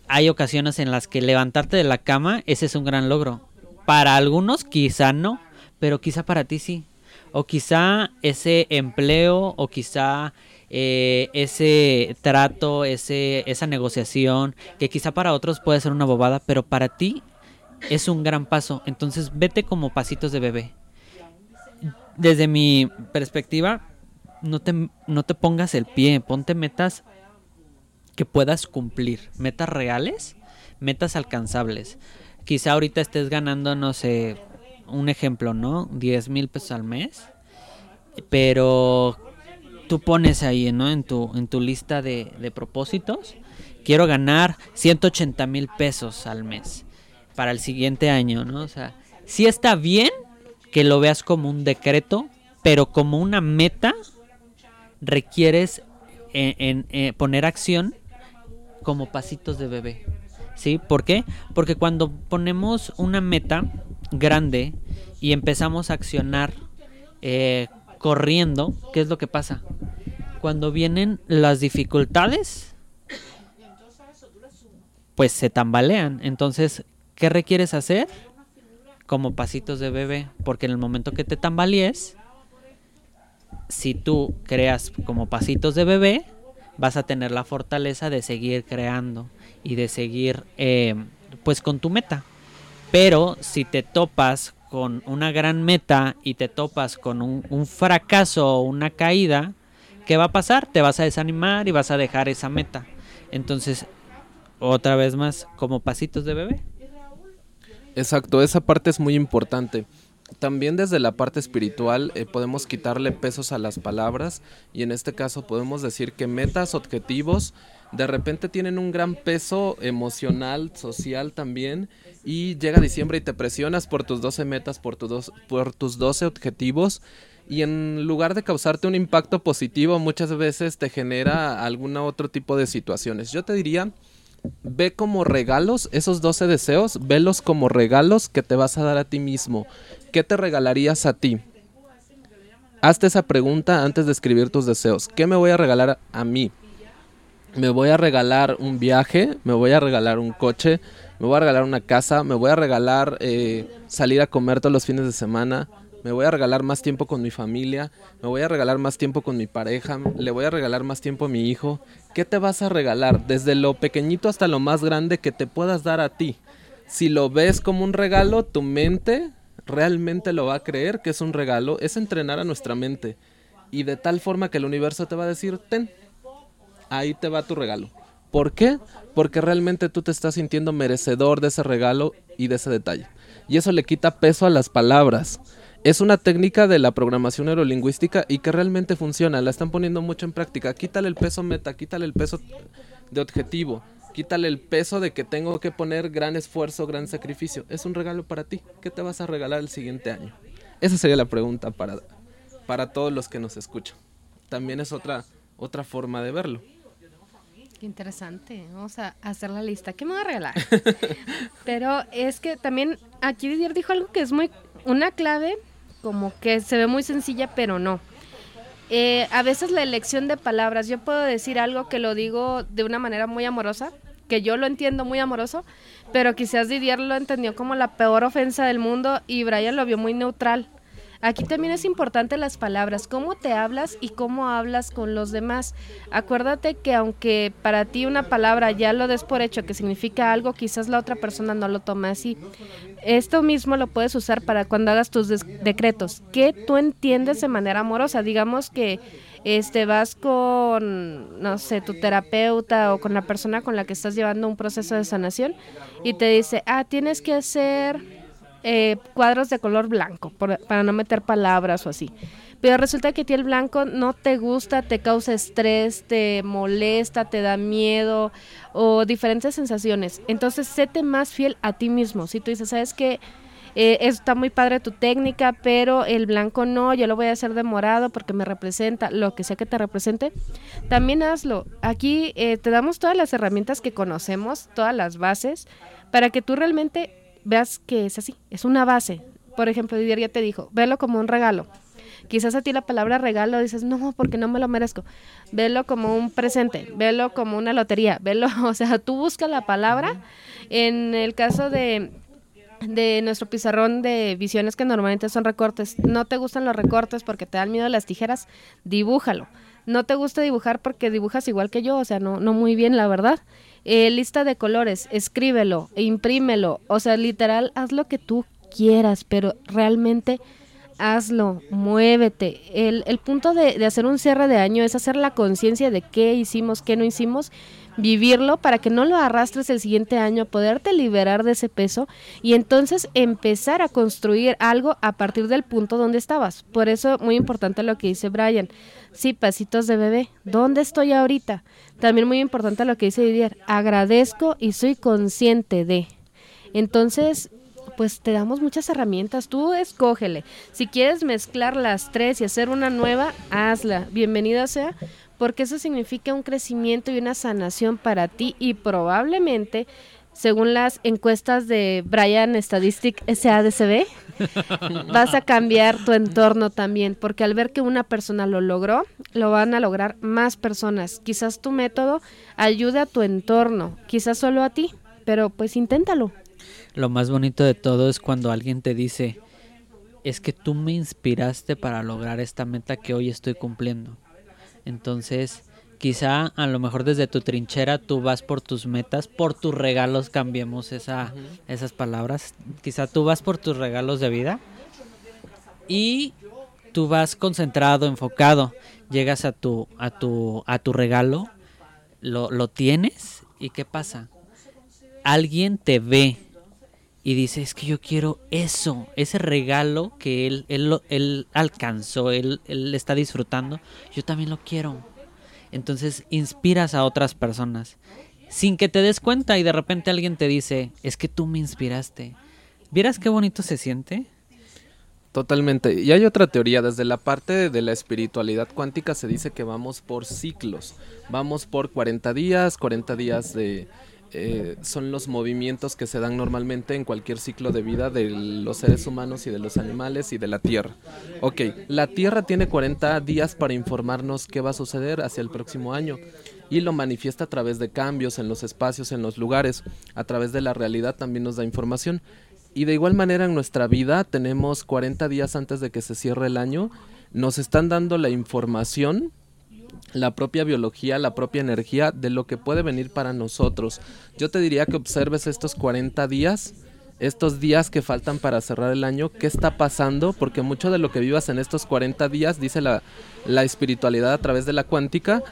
hay ocasiones en las que levantarte de la cama, ese es un gran logro. Para algunos quizá no, pero quizá para ti sí. O quizá ese empleo, o quizá eh, ese trato, ese, esa negociación, que quizá para otros puede ser una bobada, pero para ti es un gran paso. Entonces vete como pasitos de bebé. Desde mi perspectiva, no te, no te pongas el pie, ponte metas que puedas cumplir. Metas reales, metas alcanzables. Quizá ahorita estés ganando, no sé, un ejemplo, ¿no? 10 mil pesos al mes. Pero tú pones ahí, ¿no? En tu, en tu lista de, de propósitos. Quiero ganar 180 mil pesos al mes para el siguiente año, ¿no? O sea, sí está bien que lo veas como un decreto, pero como una meta requieres en, en, eh, poner acción como pasitos de bebé. ¿Sí? ¿Por qué? Porque cuando ponemos una meta grande y empezamos a accionar eh, corriendo, ¿qué es lo que pasa? Cuando vienen las dificultades, pues se tambalean. Entonces, ¿qué requieres hacer? Como pasitos de bebé, porque en el momento que te tambalees, si tú creas como pasitos de bebé, vas a tener la fortaleza de seguir creando y de seguir eh, pues con tu meta. Pero si te topas con una gran meta y te topas con un, un fracaso o una caída, ¿qué va a pasar? Te vas a desanimar y vas a dejar esa meta. Entonces, otra vez más, como pasitos de bebé. Exacto, esa parte es muy importante. También desde la parte espiritual eh, podemos quitarle pesos a las palabras y en este caso podemos decir que metas, objetivos, de repente tienen un gran peso emocional, social también y llega diciembre y te presionas por tus 12 metas, por, dos- por tus 12 objetivos y en lugar de causarte un impacto positivo muchas veces te genera algún otro tipo de situaciones. Yo te diría ve como regalos esos 12 deseos, velos como regalos que te vas a dar a ti mismo. ¿Qué te regalarías a ti? Hazte esa pregunta antes de escribir tus deseos. ¿Qué me voy a regalar a mí? ¿Me voy a regalar un viaje? ¿Me voy a regalar un coche? ¿Me voy a regalar una casa? ¿Me voy a regalar eh, salir a comer todos los fines de semana? ¿Me voy a regalar más tiempo con mi familia? ¿Me voy a regalar más tiempo con mi pareja? ¿Le voy a regalar más tiempo a mi hijo? ¿Qué te vas a regalar? Desde lo pequeñito hasta lo más grande que te puedas dar a ti. Si lo ves como un regalo, tu mente realmente lo va a creer que es un regalo. Es entrenar a nuestra mente. Y de tal forma que el universo te va a decir, ten, ahí te va tu regalo. ¿Por qué? Porque realmente tú te estás sintiendo merecedor de ese regalo y de ese detalle. Y eso le quita peso a las palabras. Es una técnica de la programación neurolingüística y que realmente funciona. La están poniendo mucho en práctica. Quítale el peso meta, quítale el peso de objetivo, quítale el peso de que tengo que poner gran esfuerzo, gran sacrificio. Es un regalo para ti. ¿Qué te vas a regalar el siguiente año? Esa sería la pregunta para, para todos los que nos escuchan. También es otra, otra forma de verlo. Qué interesante. Vamos a hacer la lista. ¿Qué me va a regalar? [laughs] Pero es que también aquí Didier dijo algo que es muy una clave, como que se ve muy sencilla, pero no. Eh, a veces la elección de palabras, yo puedo decir algo que lo digo de una manera muy amorosa, que yo lo entiendo muy amoroso, pero quizás Didier lo entendió como la peor ofensa del mundo y Brian lo vio muy neutral. Aquí también es importante las palabras, cómo te hablas y cómo hablas con los demás. Acuérdate que aunque para ti una palabra ya lo des por hecho que significa algo, quizás la otra persona no lo tome así. Esto mismo lo puedes usar para cuando hagas tus decretos, que tú entiendes de manera amorosa. Digamos que este vas con, no sé, tu terapeuta o con la persona con la que estás llevando un proceso de sanación y te dice, ah, tienes que hacer eh, cuadros de color blanco para no meter palabras o así. Pero resulta que a ti el blanco no te gusta, te causa estrés, te molesta, te da miedo o diferentes sensaciones. Entonces, séte más fiel a ti mismo. Si tú dices, ¿sabes qué? Eh, está muy padre tu técnica, pero el blanco no, yo lo voy a hacer de morado porque me representa, lo que sea que te represente, también hazlo. Aquí eh, te damos todas las herramientas que conocemos, todas las bases, para que tú realmente veas que es así, es una base. Por ejemplo, Didier ya te dijo, velo como un regalo. Quizás a ti la palabra regalo dices, no, porque no me lo merezco. Velo como un presente, velo como una lotería, [laughs] velo, o sea, tú busca la palabra. En el caso de, de nuestro pizarrón de visiones que normalmente son recortes. No te gustan los recortes porque te dan miedo las tijeras, dibújalo. No te gusta dibujar porque dibujas igual que yo, o sea, no, no muy bien, la verdad. Eh, lista de colores, escríbelo, imprímelo, o sea, literal, haz lo que tú quieras, pero realmente hazlo, muévete. El, el punto de, de hacer un cierre de año es hacer la conciencia de qué hicimos, qué no hicimos vivirlo para que no lo arrastres el siguiente año, poderte liberar de ese peso y entonces empezar a construir algo a partir del punto donde estabas. Por eso muy importante lo que dice Brian. Sí, pasitos de bebé. ¿Dónde estoy ahorita? También muy importante lo que dice Didier. Agradezco y soy consciente de. Entonces, pues te damos muchas herramientas. Tú escógele. Si quieres mezclar las tres y hacer una nueva, hazla. Bienvenida sea porque eso significa un crecimiento y una sanación para ti y probablemente, según las encuestas de Brian Statistic SADCB, [laughs] vas a cambiar tu entorno también, porque al ver que una persona lo logró, lo van a lograr más personas. Quizás tu método ayude a tu entorno, quizás solo a ti, pero pues inténtalo. Lo más bonito de todo es cuando alguien te dice, es que tú me inspiraste para lograr esta meta que hoy estoy cumpliendo. Entonces, quizá a lo mejor desde tu trinchera tú vas por tus metas, por tus regalos, cambiemos esa, esas palabras. Quizá tú vas por tus regalos de vida y tú vas concentrado, enfocado. Llegas a tu, a tu, a tu regalo, lo, lo tienes y ¿qué pasa? Alguien te ve y dice, es que yo quiero eso, ese regalo que él, él, él alcanzó, él, él está disfrutando, yo también lo quiero. Entonces inspiras a otras personas sin que te des cuenta y de repente alguien te dice, es que tú me inspiraste. ¿Vieras qué bonito se siente? Totalmente. Y hay otra teoría, desde la parte de la espiritualidad cuántica se dice que vamos por ciclos, vamos por 40 días, 40 días de eh, son los movimientos que se dan normalmente en cualquier ciclo de vida de los seres humanos y de los animales y de la Tierra. Ok, la Tierra tiene 40 días para informarnos qué va a suceder hacia el próximo año y lo manifiesta a través de cambios en los espacios, en los lugares, a través de la realidad también nos da información. Y de igual manera en nuestra vida tenemos 40 días antes de que se cierre el año, nos están dando la información la propia biología, la propia energía de lo que puede venir para nosotros. Yo te diría que observes estos 40 días, estos días que faltan para cerrar el año, qué está pasando, porque mucho de lo que vivas en estos 40 días, dice la, la espiritualidad a través de la cuántica,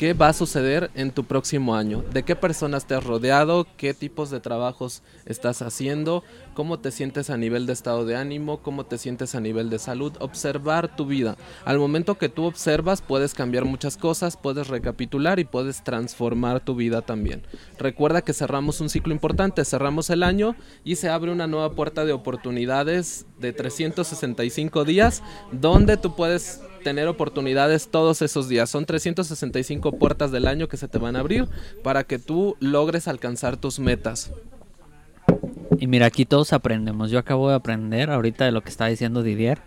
qué va a suceder en tu próximo año, de qué personas te has rodeado, qué tipos de trabajos estás haciendo, cómo te sientes a nivel de estado de ánimo, cómo te sientes a nivel de salud, observar tu vida. Al momento que tú observas puedes cambiar muchas cosas, puedes recapitular y puedes transformar tu vida también. Recuerda que cerramos un ciclo importante, cerramos el año y se abre una nueva puerta de oportunidades de 365 días donde tú puedes tener oportunidades todos esos días. Son 365 puertas del año que se te van a abrir para que tú logres alcanzar tus metas. Y mira, aquí todos aprendemos. Yo acabo de aprender ahorita de lo que está diciendo Didier.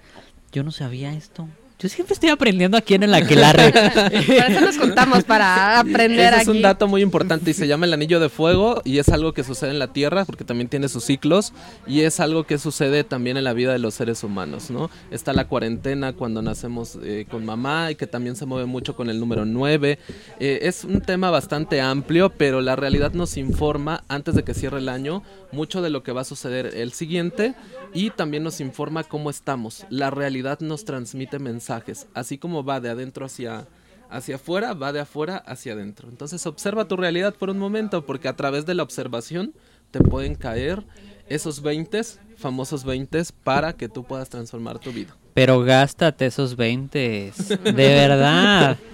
Yo no sabía esto. Yo siempre estoy aprendiendo aquí en el aquelarre. [laughs] Para eso nos contamos, para aprender Ese aquí. es un dato muy importante y se llama el anillo de fuego y es algo que sucede en la Tierra porque también tiene sus ciclos y es algo que sucede también en la vida de los seres humanos, ¿no? Está la cuarentena cuando nacemos eh, con mamá y que también se mueve mucho con el número 9. Eh, es un tema bastante amplio, pero la realidad nos informa antes de que cierre el año mucho de lo que va a suceder el siguiente y también nos informa cómo estamos. La realidad nos transmite mensajes, así como va de adentro hacia hacia afuera, va de afuera hacia adentro. Entonces observa tu realidad por un momento, porque a través de la observación te pueden caer esos 20, famosos 20, para que tú puedas transformar tu vida. Pero gástate esos 20. De verdad. [laughs]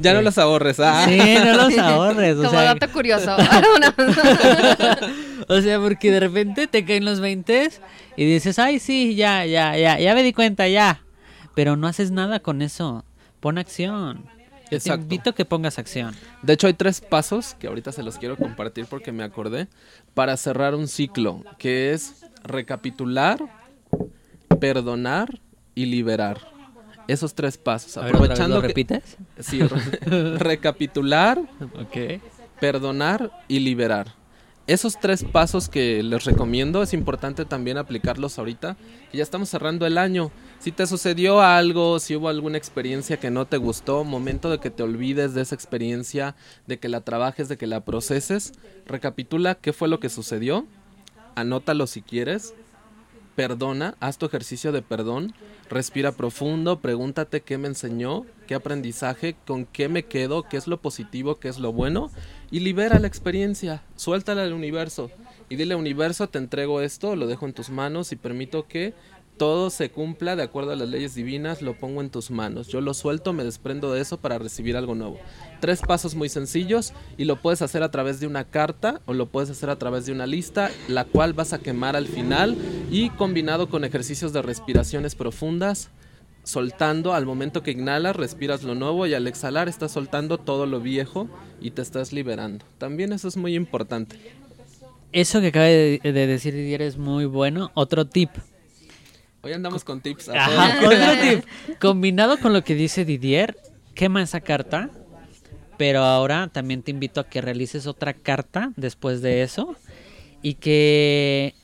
Ya no los ahorres, ¿ah? Sí, no los ahorres. O Como sea, dato curioso. [laughs] [laughs] o sea, porque de repente te caen los 20 y dices, ay, sí, ya, ya, ya, ya me di cuenta, ya. Pero no haces nada con eso. Pon acción. Yo te invito a que pongas acción. De hecho, hay tres pasos que ahorita se los quiero compartir porque me acordé para cerrar un ciclo, que es recapitular, perdonar y liberar. Esos tres pasos. Ver, Aprovechando ¿lo que- repites? Sí, re- [laughs] recapitular, Ok. perdonar y liberar. Esos tres pasos que les recomiendo es importante también aplicarlos ahorita, ya estamos cerrando el año. Si te sucedió algo, si hubo alguna experiencia que no te gustó, momento de que te olvides de esa experiencia, de que la trabajes, de que la proceses, recapitula qué fue lo que sucedió, anótalo si quieres, perdona, haz tu ejercicio de perdón, respira profundo, pregúntate qué me enseñó, qué aprendizaje, con qué me quedo, qué es lo positivo, qué es lo bueno y libera la experiencia, suéltala al universo. Y dile universo, te entrego esto, lo dejo en tus manos y permito que todo se cumpla de acuerdo a las leyes divinas, lo pongo en tus manos. Yo lo suelto, me desprendo de eso para recibir algo nuevo. Tres pasos muy sencillos y lo puedes hacer a través de una carta o lo puedes hacer a través de una lista, la cual vas a quemar al final y combinado con ejercicios de respiraciones profundas, soltando al momento que inhalas, respiras lo nuevo y al exhalar estás soltando todo lo viejo y te estás liberando. También eso es muy importante. Eso que acaba de, de decir Didier es muy bueno. Otro tip. Hoy andamos con tips. a Ajá, todos. otro [laughs] tip. Combinado con lo que dice Didier, quema esa carta. Pero ahora también te invito a que realices otra carta después de eso. Y que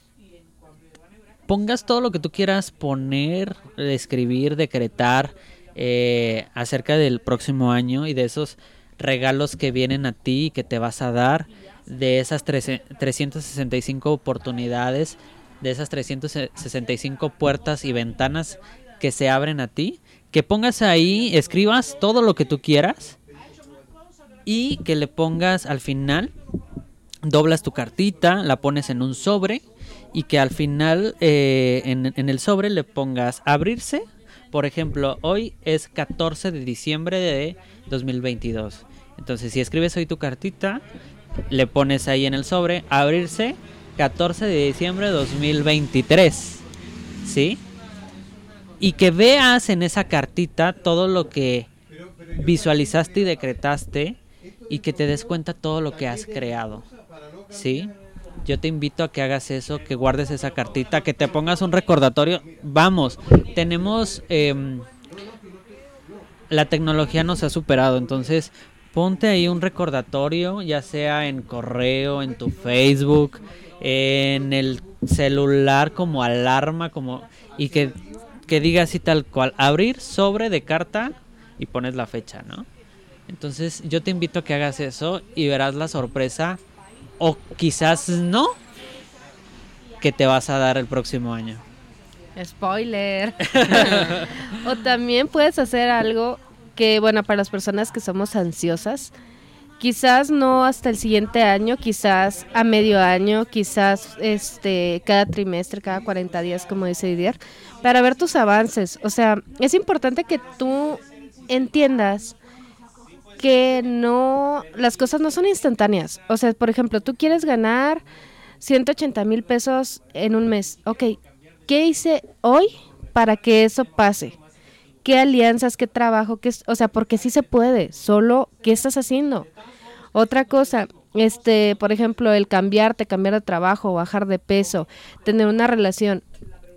pongas todo lo que tú quieras poner, escribir, decretar eh, acerca del próximo año y de esos regalos que vienen a ti y que te vas a dar, de esas 13 365 oportunidades, de esas 365 puertas y ventanas que se abren a ti, que pongas ahí, escribas todo lo que tú quieras y que le pongas al final, doblas tu cartita, la pones en un sobre y que al final eh, en, en el sobre le pongas abrirse. Por ejemplo, hoy es 14 de diciembre de 2022. Entonces, si escribes hoy tu cartita, le pones ahí en el sobre abrirse 14 de diciembre de 2023. ¿Sí? Y que veas en esa cartita todo lo que visualizaste y decretaste y que te des cuenta todo lo que has creado. ¿Sí? Yo te invito a que hagas eso, que guardes esa cartita, que te pongas un recordatorio. Vamos, tenemos... em, la tecnología nos ha superado, entonces ponte ahí un recordatorio, ya sea en correo, en tu Facebook, en el celular como alarma, como y que, que diga así tal cual, abrir sobre de carta y pones la fecha, ¿no? Entonces yo te invito a que hagas eso y verás la sorpresa, o quizás no, que te vas a dar el próximo año. Spoiler. [laughs] o también puedes hacer algo que, bueno, para las personas que somos ansiosas, quizás no hasta el siguiente año, quizás a medio año, quizás este cada trimestre, cada 40 días, como dice Didier, para ver tus avances. O sea, es importante que tú entiendas que no, las cosas no son instantáneas. O sea, por ejemplo, tú quieres ganar 180 mil pesos en un mes. Ok, ¿qué hice hoy para que eso pase? ¿Qué alianzas, qué trabajo? Qué, o sea, porque sí se puede, solo ¿qué estás haciendo? Otra cosa, este, por ejemplo, el cambiarte, cambiar de trabajo, bajar de peso, tener una relación.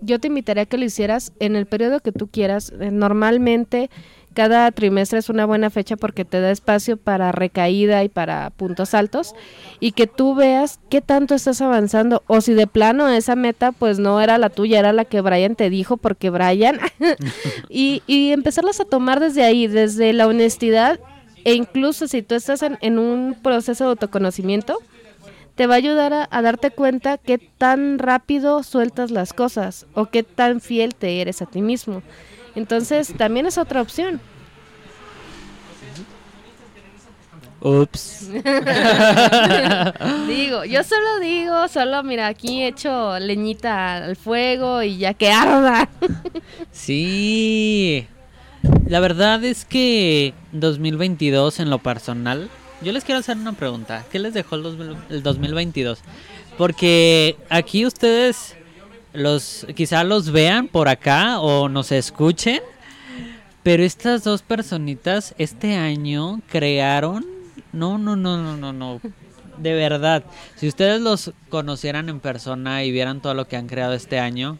yo te invitaría a que lo hicieras en el periodo que tú quieras. Eh, Normalmente cada trimestre es una buena fecha porque te da espacio para recaída y para puntos altos y que tú veas qué tanto estás avanzando o si de plano esa meta pues no era la tuya, era la que Brian te dijo porque Brian [laughs] y, y empezarlas a tomar desde ahí, desde la honestidad e incluso si tú estás en, en un proceso de autoconocimiento, te va a ayudar a, a darte cuenta qué tan rápido sueltas las cosas o qué tan fiel te eres a ti mismo. Entonces, también es otra opción. Ups. [laughs] digo, yo solo digo, solo mira, aquí he hecho leñita al fuego y ya que arda. [laughs] Sí. La verdad es que 2022 en lo personal, yo les quiero hacer una pregunta. ¿Qué les dejó el, 2000 el 2022? Porque aquí ustedes los quizá los vean por acá o nos escuchen, pero estas dos personitas este año crearon no, no, no, no, no, no. De verdad, si ustedes los conocieran en persona y vieran todo lo que han creado este año,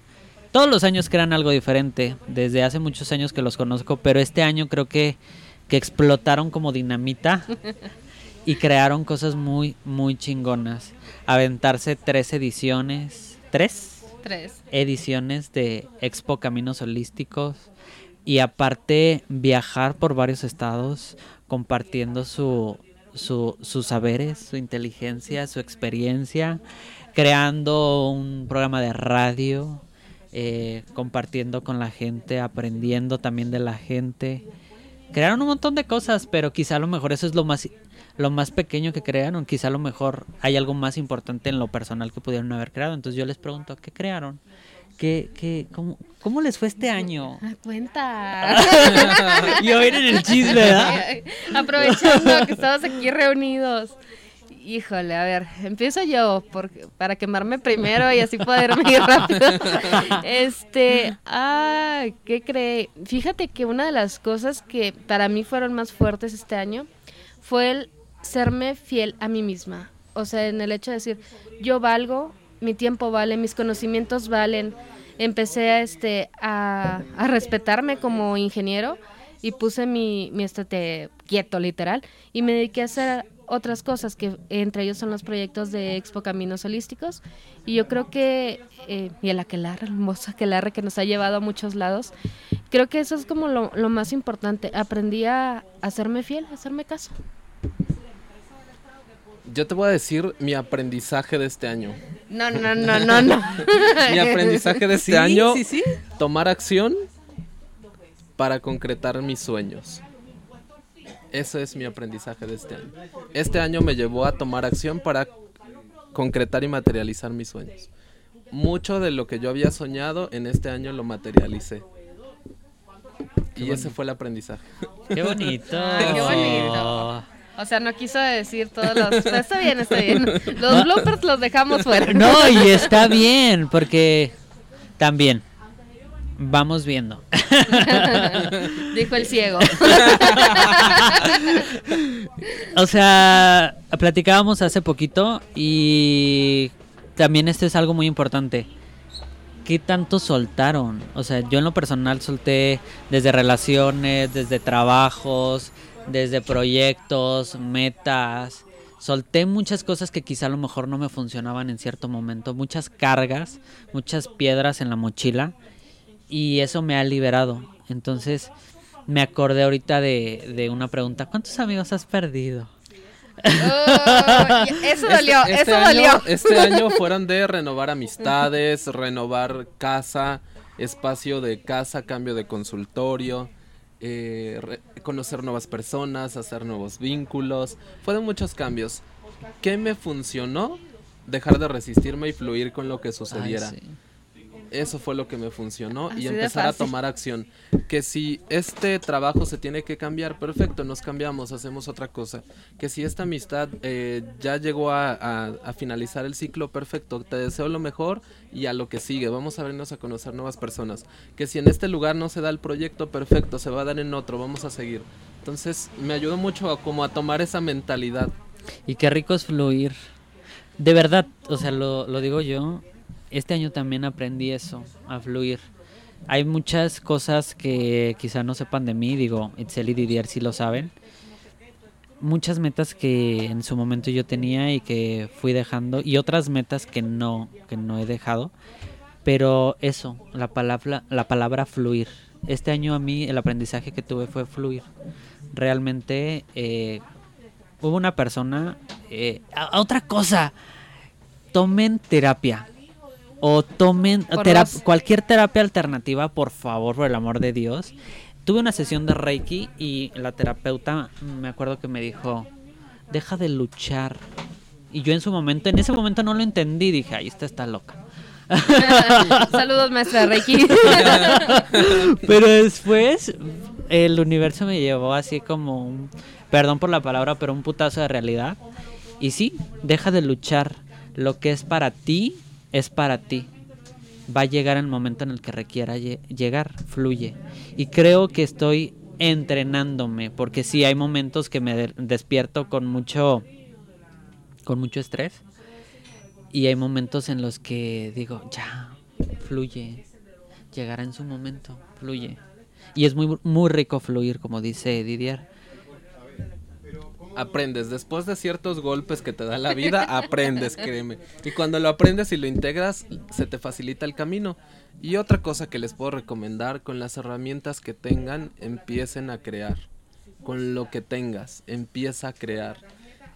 todos los años crean algo diferente. Desde hace muchos años que los conozco, pero este año creo que, que explotaron como dinamita y crearon cosas muy, muy chingonas. Aventarse tres ediciones. ¿Tres? Tres. Ediciones de Expo Caminos Holísticos. Y aparte viajar por varios estados compartiendo su, su, sus saberes, su inteligencia, su experiencia, creando un programa de radio, eh, compartiendo con la gente, aprendiendo también de la gente. Crearon un montón de cosas, pero quizá a lo mejor eso es lo más lo más pequeño que crearon, quizá a lo mejor hay algo más importante en lo personal que pudieron haber creado. Entonces yo les pregunto, ¿qué crearon? ¿Qué, qué, cómo, ¿Cómo les fue este año? Ah, cuenta. [laughs] y oír en el chisme, ¿verdad? [laughs] Aprovechando que estamos aquí reunidos. Híjole, a ver, empiezo yo por, para quemarme primero y así poderme ir rápido. [laughs] Este, ah, ¿qué cree? Fíjate que una de las cosas que para mí fueron más fuertes este año fue el serme fiel a mí misma. O sea, en el hecho de decir, yo valgo, mi tiempo vale, mis conocimientos valen. Empecé a, este, a, a respetarme como ingeniero y puse mi, mi estate quieto, literal, y me dediqué a hacer otras cosas, que entre ellos son los proyectos de Expo Caminos Holísticos. Y yo creo que, eh, y el aquelarre, el hermoso aquelarre que nos ha llevado a muchos lados, creo que eso es como lo, lo más importante. Aprendí a hacerme fiel, a hacerme caso. Yo te voy a decir mi aprendizaje de este año. No, no, no, no, no. [laughs] mi aprendizaje de este Sí, año, sí, sí. tomar acción para concretar mis sueños. Ese es mi aprendizaje de este año. Este año me llevó a tomar acción para concretar y materializar mis sueños. Mucho de lo que yo había soñado en este año lo materialicé. Y ese fue el aprendizaje. Qué bonito. Ay, qué bonito. O sea, no quiso decir todos los... está bien, está bien. Los bloopers los dejamos fuera. No, y está bien, porque también vamos viendo. [laughs] Dijo el ciego. [laughs] O sea, platicábamos hace poquito y también esto es algo muy importante. ¿Qué tanto soltaron? O sea, yo en lo personal solté desde relaciones, desde trabajos, desde proyectos, metas. Solté muchas cosas que quizá a lo mejor no me funcionaban en cierto momento, muchas cargas, muchas piedras en la mochila y eso me ha liberado. Entonces me acordé ahorita de, de una pregunta, ¿cuántos amigos has perdido? Oh, eso dolió, Este- este eso año- dolió. Este año fueron de renovar amistades, renovar casa, espacio de casa, cambio de consultorio, eh, re- conocer nuevas personas, hacer nuevos vínculos. Fueron muchos cambios. ¿Qué me funcionó? Dejar de resistirme y fluir con lo que sucediera. Ay, sí. Eso fue lo que me funcionó Así y empezar a tomar acción. Que si este trabajo se tiene que cambiar, perfecto, nos cambiamos, hacemos otra cosa. Que si esta amistad eh, ya llegó a, a- a finalizar el ciclo, perfecto, te deseo lo mejor y a lo que sigue. Vamos a vernos a conocer nuevas personas. Que si en este lugar no se da el proyecto, perfecto, se va a dar en otro, vamos a seguir. Entonces me ayudó mucho a, como a tomar esa mentalidad. Y qué rico es fluir. De verdad, o sea, lo, lo digo yo. Este año también aprendí eso, a fluir. Hay muchas cosas que quizá no sepan de mí, digo, Itzel y Didier sí lo saben. Muchas metas que en su momento yo tenía y que fui dejando y otras metas que no que no he dejado. Pero eso, la palabra la palabra fluir. Este año a mí el aprendizaje que tuve fue fluir. Realmente eh, hubo una persona eh, a- otra cosa. Tomen terapia o tomen cualquier terapia alternativa, por favor, por el amor de Dios. Tuve una sesión de Reiki y la terapeuta mm, me acuerdo que me dijo, deja de luchar. Y yo en su momento, en ese momento no lo entendí, dije, ahí esta está loca. [laughs] Saludos, maestra Reiki. [laughs] Pero después el universo me llevó así como un, perdón por la palabra, pero un putazo de realidad. Y sí, deja de luchar. Lo que es para ti, es para ti. Va a llegar el momento en el que requiera lle- llegar, fluye. Y creo que estoy entrenándome, porque sí hay momentos que me de- despierto con mucho con mucho estrés y hay momentos en los que digo, ya, fluye, llegará en su momento, fluye. Y es muy, muy rico fluir, como dice Didier. Aprendes, después de ciertos golpes que te da la vida, aprendes, créeme. Y cuando lo aprendes y lo integras, se te facilita el camino. Y otra cosa que les puedo recomendar, con las herramientas que tengan, empiecen a crear. Con lo que tengas, empieza a crear.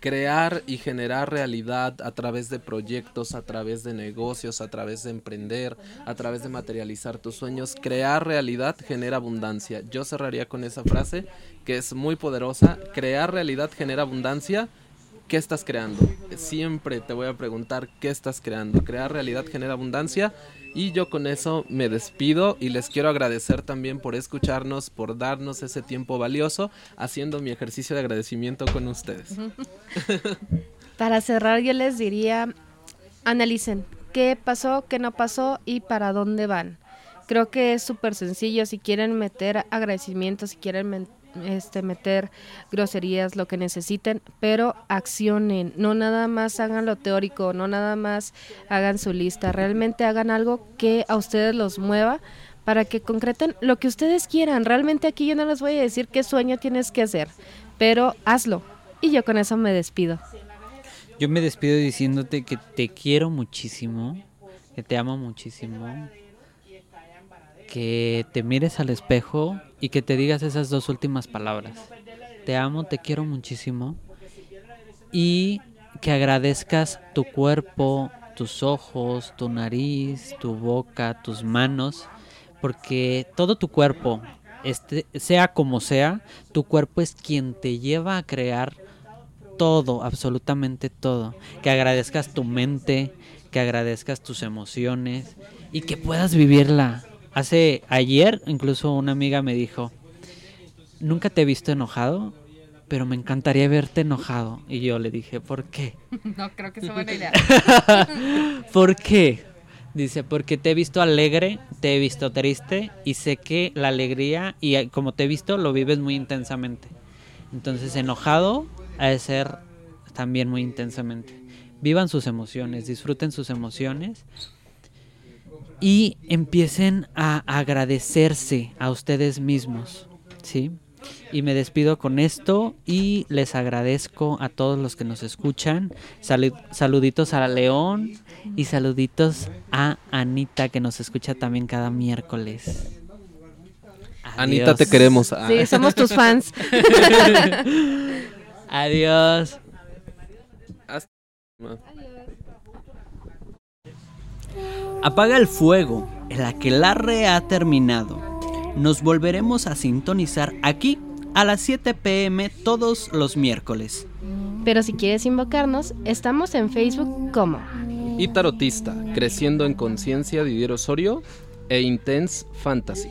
Crear y generar realidad a través de proyectos, a través de negocios, a través de emprender, a través de materializar tus sueños. Crear realidad genera abundancia. Yo cerraría con esa frase que es muy poderosa. Crear realidad genera abundancia. ¿Qué estás creando? Siempre te voy a preguntar qué estás creando. Crear realidad genera abundancia. Y yo con eso me despido y les quiero agradecer también por escucharnos, por darnos ese tiempo valioso, haciendo mi ejercicio de agradecimiento con ustedes. [laughs] Para cerrar, yo les diría, analicen qué pasó, qué no pasó y para dónde van. Creo que es súper sencillo si quieren meter agradecimientos, si quieren men- este, meter groserías, lo que necesiten, pero accionen, no nada más hagan lo teórico, no nada más hagan su lista, realmente hagan algo que a ustedes los mueva para que concreten lo que ustedes quieran. Realmente aquí yo no les voy a decir qué sueño tienes que hacer, pero hazlo. Y yo con eso me despido. Yo me despido diciéndote que te quiero muchísimo, que te amo muchísimo, que te mires al espejo y que te digas esas dos últimas palabras. Te amo, te quiero muchísimo y que agradezcas tu cuerpo, tus ojos, tu nariz, tu boca, tus manos, porque todo tu cuerpo, este, sea como sea, tu cuerpo es quien te lleva a crear todo, absolutamente todo. Que agradezcas tu mente, que agradezcas tus emociones y que puedas vivirla. Hace ayer incluso una amiga me dijo, nunca te he visto enojado, pero me encantaría verte enojado. Y yo le dije, ¿por qué? [laughs] No, creo que es buena idea. [laughs] ¿Por qué? Dice, porque te he visto alegre, te he visto triste y sé que la alegría y eh, como te he visto lo vives muy intensamente. Entonces enojado ha de ser también muy intensamente. Vivan sus emociones, disfruten sus emociones y empiecen a agradecerse a ustedes mismos, ¿sí? Y me despido con esto y les agradezco a todos los que nos escuchan. Salu- saluditos a León y saluditos a Anita que nos escucha también cada miércoles. Anita, te queremos. Ah. Sí, somos tus fans. [laughs] Adiós. Hasta- Apaga el fuego, el aquelarre ha terminado. Nos volveremos a sintonizar aquí a las 7 pm todos los miércoles. Pero si quieres invocarnos, estamos en Facebook como Y tarotista, creciendo en conciencia Didier Osorio e Intense Fantasy.